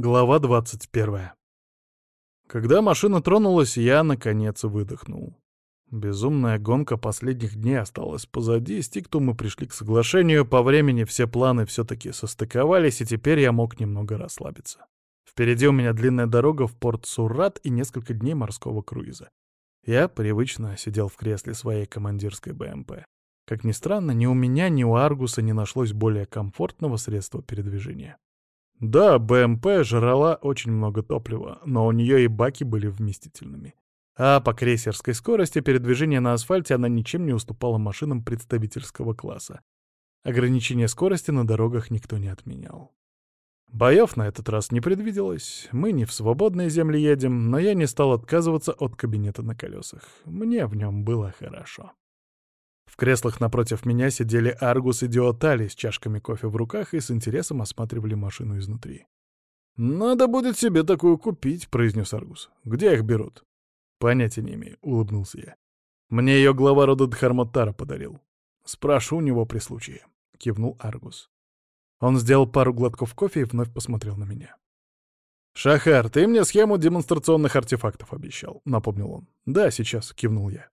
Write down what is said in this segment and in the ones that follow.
Глава 21. Когда машина тронулась, я, наконец, выдохнул. Безумная гонка последних дней осталась позади, с Тикту мы пришли к соглашению, по времени все планы все-таки состыковались, и теперь я мог немного расслабиться. Впереди у меня длинная дорога в порт Сурат и несколько дней морского круиза. Я привычно сидел в кресле своей командирской БМП. Как ни странно, ни у меня, ни у Аргуса не нашлось более комфортного средства передвижения. Да, БМП жрала очень много топлива, но у нее и баки были вместительными. А по крейсерской скорости передвижения на асфальте она ничем не уступала машинам представительского класса. Ограничение скорости на дорогах никто не отменял. Боев на этот раз не предвиделось. Мы не в свободные земли едем, но я не стал отказываться от кабинета на колесах. Мне в нем было хорошо. Креслах напротив меня сидели Аргус и Диотали с чашками кофе в руках и с интересом осматривали машину изнутри. «Надо будет себе такую купить», — произнес Аргус. «Где их берут?» «Понятия не имею», — улыбнулся я. «Мне ее глава рода Дхармотара подарил. Спрошу у него при случае», — кивнул Аргус. Он сделал пару глотков кофе и вновь посмотрел на меня. «Шахар, ты мне схему демонстрационных артефактов обещал», — напомнил он. «Да, сейчас», — кивнул я.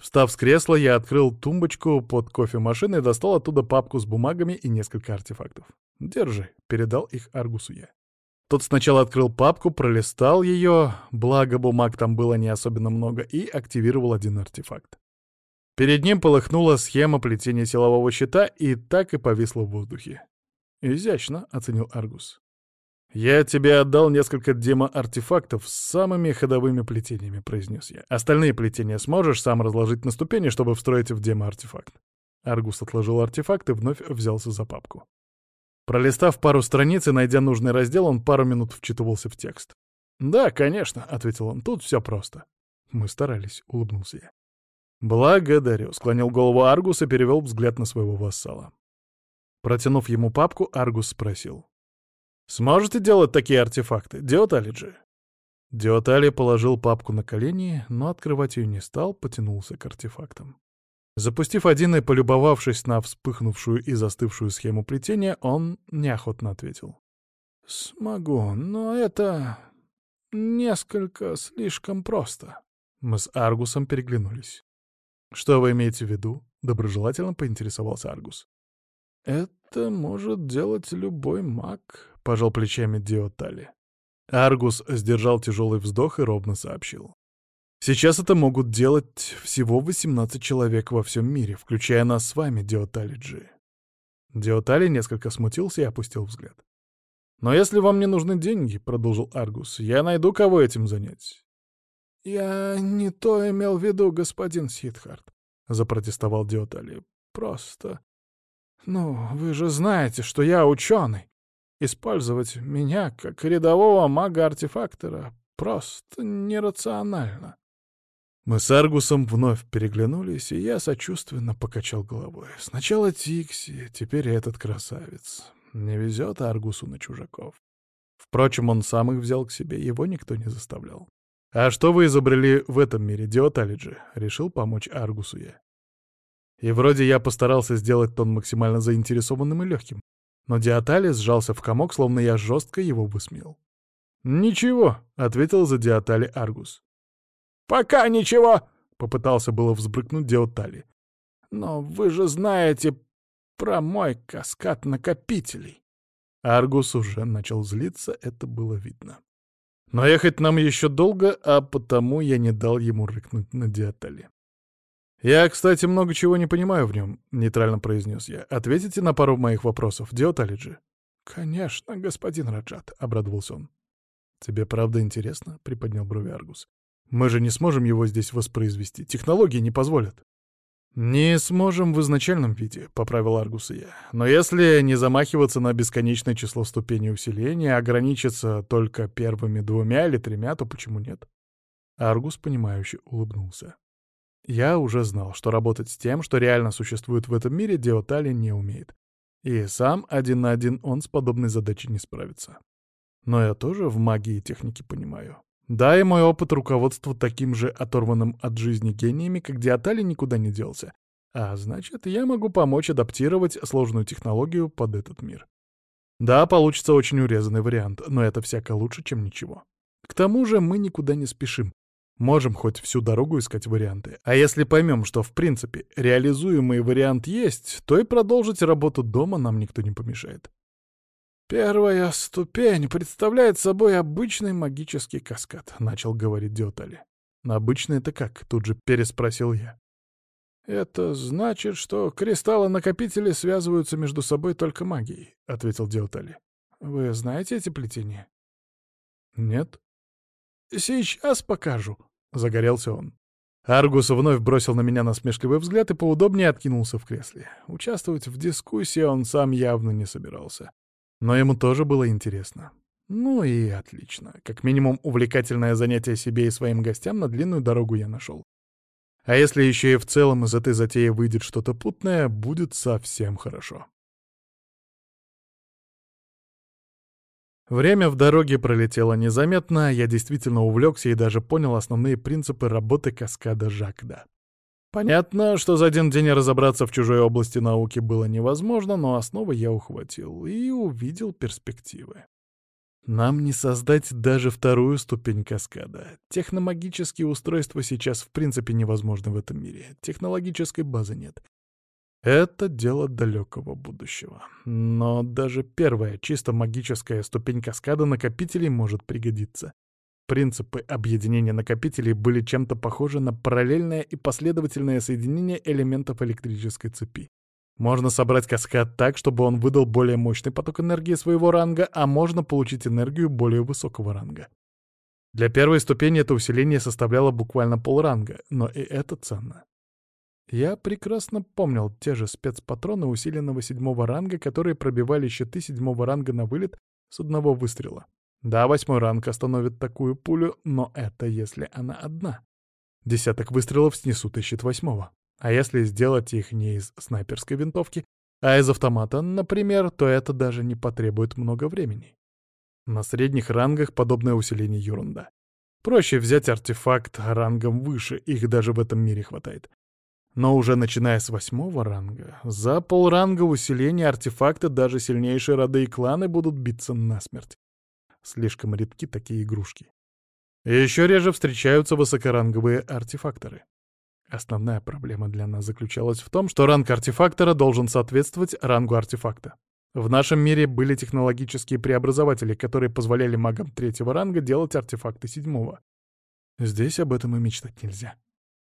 Встав с кресла, я открыл тумбочку под кофемашиной и достал оттуда папку с бумагами и несколько артефактов. «Держи», — передал их Аргусу я. Тот сначала открыл папку, пролистал ее, благо бумаг там было не особенно много, и активировал один артефакт. Перед ним полыхнула схема плетения силового щита и так и повисла в воздухе. «Изящно», — оценил Аргус. «Я тебе отдал несколько демо-артефактов с самыми ходовыми плетениями», — произнес я. «Остальные плетения сможешь сам разложить на ступени, чтобы встроить в демо-артефакт». Аргус отложил артефакт и вновь взялся за папку. Пролистав пару страниц и найдя нужный раздел, он пару минут вчитывался в текст. «Да, конечно», — ответил он, — «тут все просто». «Мы старались», — улыбнулся я. «Благодарю», — склонил голову Аргус и перевел взгляд на своего вассала. Протянув ему папку, Аргус спросил. Сможете делать такие артефакты, Диоталиджи?» Диотали положил папку на колени, но открывать ее не стал, потянулся к артефактам. Запустив один и полюбовавшись на вспыхнувшую и застывшую схему плетения, он неохотно ответил. «Смогу, но это несколько слишком просто». Мы с Аргусом переглянулись. «Что вы имеете в виду?» — доброжелательно поинтересовался Аргус. «Это может делать любой маг», — пожал плечами Диотали. Аргус сдержал тяжелый вздох и ровно сообщил. «Сейчас это могут делать всего 18 человек во всем мире, включая нас с вами, Диотали Джи». Диотали несколько смутился и опустил взгляд. «Но если вам не нужны деньги, — продолжил Аргус, — я найду, кого этим занять». «Я не то имел в виду, господин Сидхарт», — запротестовал Диотали. «Просто... Ну, вы же знаете, что я ученый. Использовать меня как рядового мага-артефактора просто нерационально. Мы с Аргусом вновь переглянулись, и я сочувственно покачал головой. Сначала Тикси, теперь этот красавец. Не везет Аргусу на чужаков. Впрочем, он сам их взял к себе, его никто не заставлял. «А что вы изобрели в этом мире, Диоталиджи?» — решил помочь Аргусу я. И вроде я постарался сделать тон максимально заинтересованным и легким но Диатали сжался в комок, словно я жестко его высмеял. «Ничего», — ответил за Диатали Аргус. «Пока ничего», — попытался было взбрыкнуть Диатали. «Но вы же знаете про мой каскад накопителей». Аргус уже начал злиться, это было видно. Но ехать нам еще долго, а потому я не дал ему рыкнуть на Диатали. «Я, кстати, много чего не понимаю в нем», — нейтрально произнес я. «Ответите на пару моих вопросов, Диоталиджи?» «Конечно, господин Раджат», — обрадовался он. «Тебе правда интересно?» — приподнял брови Аргус. «Мы же не сможем его здесь воспроизвести. Технологии не позволят». «Не сможем в изначальном виде», — поправил Аргус и я. «Но если не замахиваться на бесконечное число ступеней усиления, ограничиться только первыми двумя или тремя, то почему нет?» Аргус, понимающе улыбнулся. Я уже знал, что работать с тем, что реально существует в этом мире, Диотали не умеет. И сам один на один он с подобной задачей не справится. Но я тоже в магии и технике понимаю. Да, и мой опыт руководства таким же оторванным от жизни гениями, как Диатали, никуда не делся. А значит, я могу помочь адаптировать сложную технологию под этот мир. Да, получится очень урезанный вариант, но это всяко лучше, чем ничего. К тому же мы никуда не спешим. Можем хоть всю дорогу искать варианты. А если поймем, что в принципе реализуемый вариант есть, то и продолжить работу дома нам никто не помешает. «Первая ступень представляет собой обычный магический каскад», — начал говорить Диотали. «Обычный это как?» — тут же переспросил я. «Это значит, что кристаллы-накопители связываются между собой только магией», — ответил Диотали. «Вы знаете эти плетения?» «Нет». «Сейчас покажу», — загорелся он. Аргус вновь бросил на меня насмешливый взгляд и поудобнее откинулся в кресле. Участвовать в дискуссии он сам явно не собирался. Но ему тоже было интересно. Ну и отлично. Как минимум, увлекательное занятие себе и своим гостям на длинную дорогу я нашел. А если еще и в целом из этой затеи выйдет что-то путное, будет совсем хорошо. Время в дороге пролетело незаметно, я действительно увлекся и даже понял основные принципы работы каскада Жакда. Понятно, что за один день разобраться в чужой области науки было невозможно, но основы я ухватил и увидел перспективы. Нам не создать даже вторую ступень каскада. Техномагические устройства сейчас в принципе невозможны в этом мире. Технологической базы нет. Это дело далекого будущего. Но даже первая, чисто магическая ступень каскада накопителей может пригодиться. Принципы объединения накопителей были чем-то похожи на параллельное и последовательное соединение элементов электрической цепи. Можно собрать каскад так, чтобы он выдал более мощный поток энергии своего ранга, а можно получить энергию более высокого ранга. Для первой ступени это усиление составляло буквально полранга, но и это ценно. Я прекрасно помнил те же спецпатроны усиленного седьмого ранга, которые пробивали щиты седьмого ранга на вылет с одного выстрела. Да, восьмой ранг остановит такую пулю, но это если она одна. Десяток выстрелов снесут и щит восьмого. А если сделать их не из снайперской винтовки, а из автомата, например, то это даже не потребует много времени. На средних рангах подобное усиление ерунда. Проще взять артефакт рангом выше, их даже в этом мире хватает. Но уже начиная с восьмого ранга, за полранга усиления артефакта даже сильнейшие роды и кланы будут биться насмерть. Слишком редки такие игрушки. еще реже встречаются высокоранговые артефакторы. Основная проблема для нас заключалась в том, что ранг артефактора должен соответствовать рангу артефакта. В нашем мире были технологические преобразователи, которые позволяли магам третьего ранга делать артефакты седьмого. Здесь об этом и мечтать нельзя.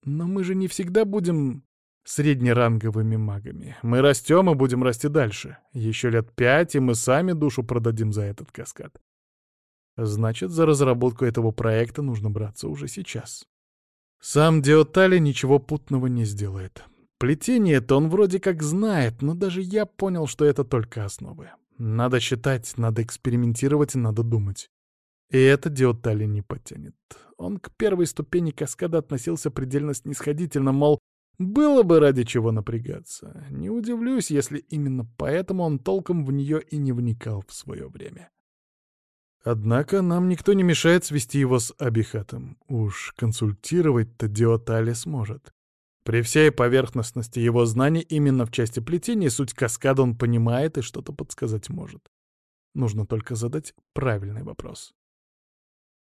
Но мы же не всегда будем среднеранговыми магами. Мы растем и будем расти дальше. Еще лет пять, и мы сами душу продадим за этот каскад. Значит, за разработку этого проекта нужно браться уже сейчас. Сам Диотали ничего путного не сделает. Плетение-то он вроде как знает, но даже я понял, что это только основы. Надо считать, надо экспериментировать, надо думать. И это Диотали не потянет. Он к первой ступени каскада относился предельно снисходительно, мол, было бы ради чего напрягаться. Не удивлюсь, если именно поэтому он толком в нее и не вникал в свое время. Однако нам никто не мешает свести его с Абихатом. Уж консультировать-то Диотали сможет. При всей поверхностности его знаний именно в части плетения суть каскада он понимает и что-то подсказать может. Нужно только задать правильный вопрос.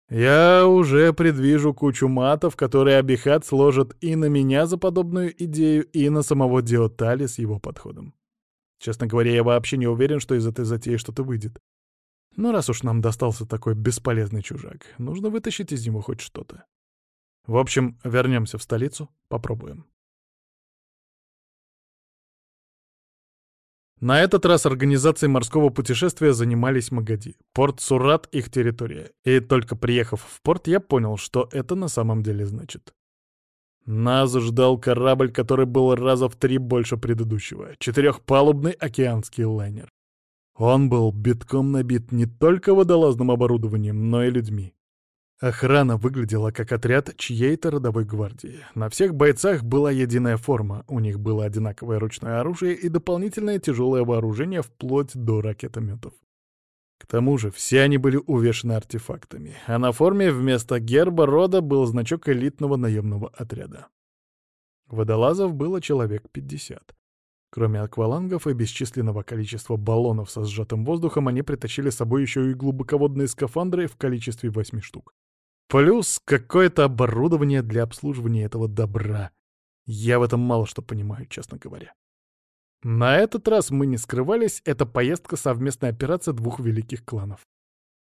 Я уже предвижу кучу матов, которые Абихат сложит и на меня за подобную идею, и на самого Диотали с его подходом. Честно говоря, я вообще не уверен, что из этой затеи что-то выйдет. Но раз уж нам достался такой бесполезный чужак, нужно вытащить из него хоть что-то. В общем, вернемся в столицу, попробуем. На этот раз организацией морского путешествия занимались Магади. Порт Сурат — их территория. И только приехав в порт, я понял, что это на самом деле значит. Нас ждал корабль, который был раза в три больше предыдущего. Четырехпалубный океанский лайнер. Он был битком набит не только водолазным оборудованием, но и людьми. Охрана выглядела как отряд чьей-то родовой гвардии. На всех бойцах была единая форма, у них было одинаковое ручное оружие и дополнительное тяжелое вооружение вплоть до ракетометов. К тому же все они были увешаны артефактами, а на форме вместо герба рода был значок элитного наемного отряда. Водолазов было человек 50. Кроме аквалангов и бесчисленного количества баллонов со сжатым воздухом, они притащили с собой еще и глубоководные скафандры в количестве восьми штук. Плюс какое-то оборудование для обслуживания этого добра. Я в этом мало что понимаю, честно говоря. На этот раз мы не скрывались, это поездка — совместная операция двух великих кланов.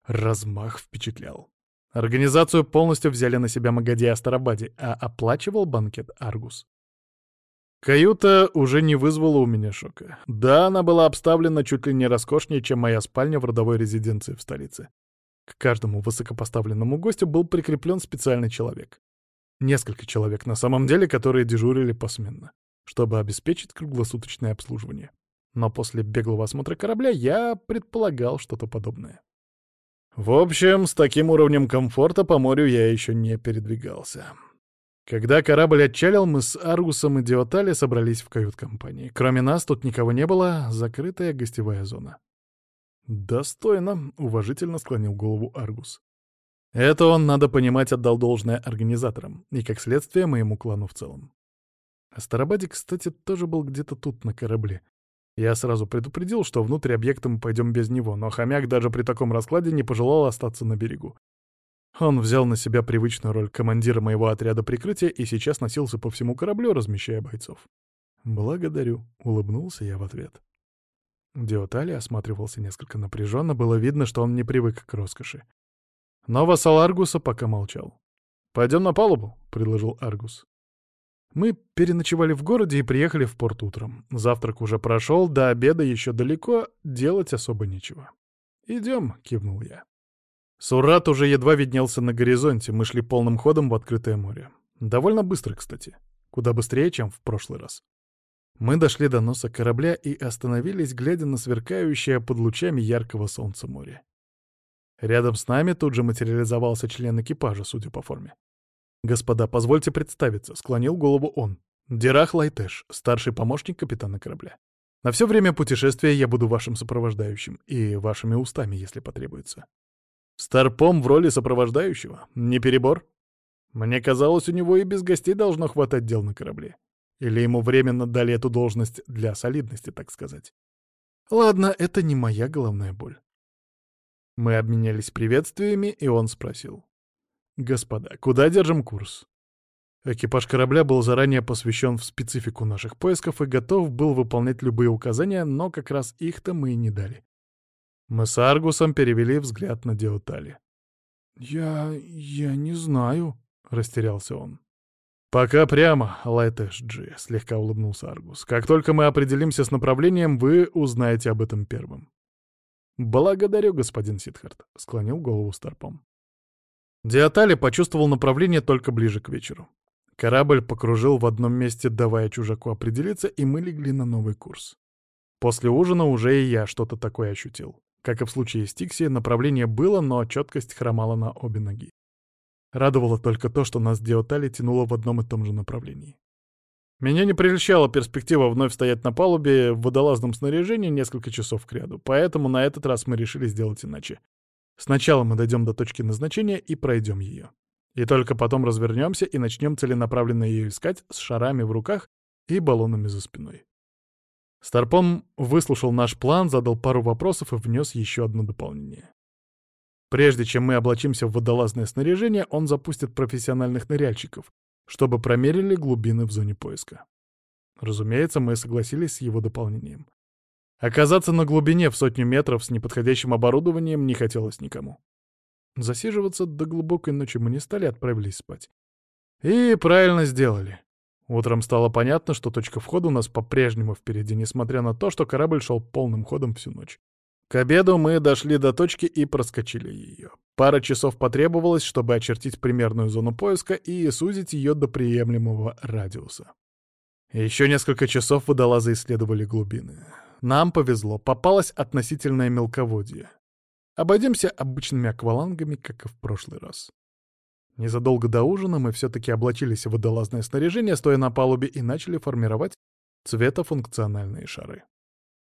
Размах впечатлял. Организацию полностью взяли на себя Магади и Астарабаде, а оплачивал банкет Аргус. Каюта уже не вызвала у меня шока. Да, она была обставлена чуть ли не роскошнее, чем моя спальня в родовой резиденции в столице. К каждому высокопоставленному гостю был прикреплен специальный человек. Несколько человек на самом деле, которые дежурили посменно, чтобы обеспечить круглосуточное обслуживание. Но после беглого осмотра корабля я предполагал что-то подобное. В общем, с таким уровнем комфорта по морю я еще не передвигался. Когда корабль отчалил, мы с Аргусом и Диотали собрались в кают-компании. Кроме нас тут никого не было, закрытая гостевая зона. «Достойно», — уважительно склонил голову Аргус. Это он, надо понимать, отдал должное организаторам, и, как следствие, моему клану в целом. Астарабаде, кстати, тоже был где-то тут, на корабле. Я сразу предупредил, что внутрь объекта мы пойдем без него, но хомяк даже при таком раскладе не пожелал остаться на берегу. Он взял на себя привычную роль командира моего отряда прикрытия и сейчас носился по всему кораблю, размещая бойцов. «Благодарю», — улыбнулся я в ответ. Диотали осматривался несколько напряженно, было видно, что он не привык к роскоши. Но вассал Аргуса пока молчал. «Пойдем на палубу», — предложил Аргус. Мы переночевали в городе и приехали в порт утром. Завтрак уже прошел, до обеда еще далеко, делать особо нечего. «Идем», — кивнул я. Сурат уже едва виднелся на горизонте, мы шли полным ходом в открытое море. Довольно быстро, кстати. Куда быстрее, чем в прошлый раз. Мы дошли до носа корабля и остановились, глядя на сверкающее под лучами яркого солнца море. Рядом с нами тут же материализовался член экипажа, судя по форме. «Господа, позвольте представиться», — склонил голову он. «Дирах Лайтеш, старший помощник капитана корабля. На все время путешествия я буду вашим сопровождающим и вашими устами, если потребуется. Старпом в роли сопровождающего? Не перебор? Мне казалось, у него и без гостей должно хватать дел на корабле. Или ему временно дали эту должность для солидности, так сказать. Ладно, это не моя головная боль. Мы обменялись приветствиями, и он спросил. «Господа, куда держим курс?» Экипаж корабля был заранее посвящен в специфику наших поисков и готов был выполнять любые указания, но как раз их-то мы и не дали. Мы с Аргусом перевели взгляд на Диотали. «Я... я не знаю», — растерялся он. «Пока прямо, Лайтэш-Джи», — слегка улыбнулся Аргус. «Как только мы определимся с направлением, вы узнаете об этом первым». «Благодарю, господин Сидхарт», — склонил голову Старпом. Диатали почувствовал направление только ближе к вечеру. Корабль покружил в одном месте, давая чужаку определиться, и мы легли на новый курс. После ужина уже и я что-то такое ощутил. Как и в случае с Тикси, направление было, но четкость хромала на обе ноги. Радовало только то, что нас Диотали тянуло в одном и том же направлении. Меня не прельщала перспектива вновь стоять на палубе в водолазном снаряжении несколько часов кряду, поэтому на этот раз мы решили сделать иначе. Сначала мы дойдем до точки назначения и пройдем ее. И только потом развернемся и начнем целенаправленно ее искать с шарами в руках и баллонами за спиной. Старпом выслушал наш план, задал пару вопросов и внес еще одно дополнение. Прежде чем мы облачимся в водолазное снаряжение, он запустит профессиональных ныряльщиков, чтобы промерили глубины в зоне поиска. Разумеется, мы согласились с его дополнением. Оказаться на глубине в сотню метров с неподходящим оборудованием не хотелось никому. Засиживаться до глубокой ночи мы не стали, отправились спать. И правильно сделали. Утром стало понятно, что точка входа у нас по-прежнему впереди, несмотря на то, что корабль шел полным ходом всю ночь. К обеду мы дошли до точки и проскочили ее. Пара часов потребовалось, чтобы очертить примерную зону поиска и сузить ее до приемлемого радиуса. Еще несколько часов водолазы исследовали глубины. Нам повезло, попалось относительное мелководье. Обойдемся обычными аквалангами, как и в прошлый раз. Незадолго до ужина мы все-таки облачились в водолазное снаряжение, стоя на палубе, и начали формировать цветофункциональные шары.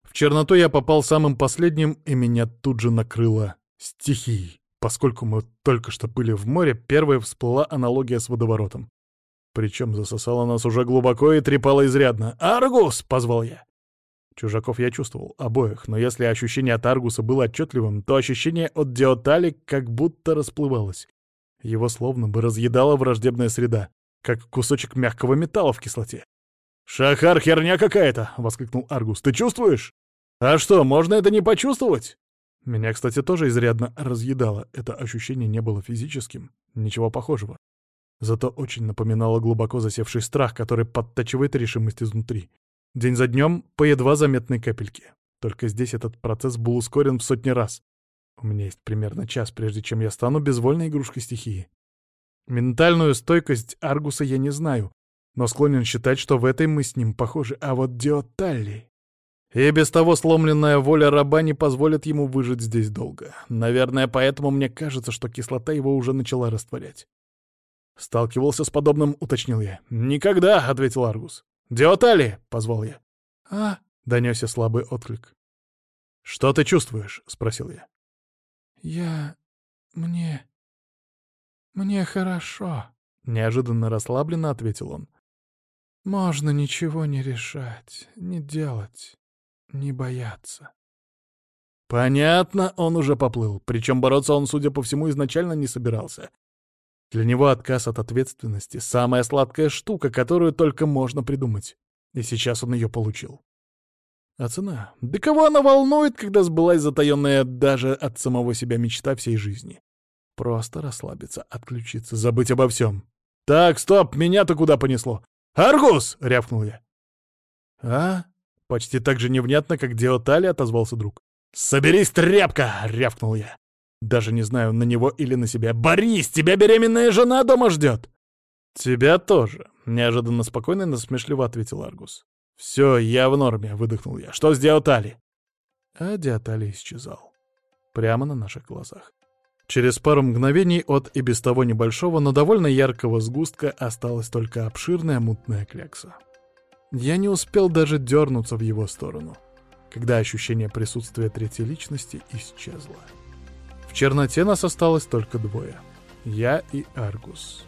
В черноту я попал самым последним, и меня тут же накрыло стихией. Поскольку мы только что были в море, первой всплыла аналогия с водоворотом. Причем засосала нас уже глубоко и трепала изрядно. «Аргус!» — позвал я. Чужаков я чувствовал, обоих, но если ощущение от Аргуса было отчетливым, то ощущение от Диотали как будто расплывалось. Его словно бы разъедала враждебная среда, как кусочек мягкого металла в кислоте. «Шахар, херня какая-то!» — воскликнул Аргус. «Ты чувствуешь? А что, можно это не почувствовать?» Меня, кстати, тоже изрядно разъедало. Это ощущение не было физическим, ничего похожего. Зато очень напоминало глубоко засевший страх, который подтачивает решимость изнутри. День за днем по едва заметной капельке. Только здесь этот процесс был ускорен в сотни раз. У меня есть примерно час, прежде чем я стану безвольной игрушкой стихии. Ментальную стойкость Аргуса я не знаю, но склонен считать, что в этой мы с ним похожи. А вот Диоталли... И без того сломленная воля раба не позволит ему выжить здесь долго. Наверное, поэтому мне кажется, что кислота его уже начала растворять. Сталкивался с подобным, уточнил я. «Никогда», — ответил Аргус. «Диотали!» — позвал я. «А?» — донесся слабый отклик. «Что ты чувствуешь?» — спросил я. «Я... мне... мне хорошо», — неожиданно расслабленно ответил он. «Можно ничего не решать, не делать, не бояться». Понятно, он уже поплыл, причем бороться он, судя по всему, изначально не собирался. Для него отказ от ответственности — самая сладкая штука, которую только можно придумать. И сейчас он ее получил. А цена? Да кого она волнует, когда сбылась затаенная даже от самого себя мечта всей жизни? Просто расслабиться, отключиться, забыть обо всем. «Так, стоп, меня-то куда понесло?» «Аргус!» — рявкнул я. «А?» — почти так же невнятно, как Диотали отозвался друг. «Соберись, тряпка!» — рявкнул я. Даже не знаю, на него или на себя. «Борис, тебя беременная жена дома ждет!» «Тебя тоже», — неожиданно спокойно и насмешливо ответил Аргус. «Все, я в норме», — выдохнул я. «Что с Диатали?» А Диатали исчезал. Прямо на наших глазах. Через пару мгновений от и без того небольшого, но довольно яркого сгустка осталась только обширная мутная клякса. Я не успел даже дернуться в его сторону, когда ощущение присутствия третьей личности исчезло. В черноте нас осталось только двое. Я и Аргус.